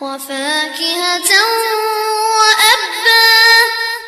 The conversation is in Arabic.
وفاكهة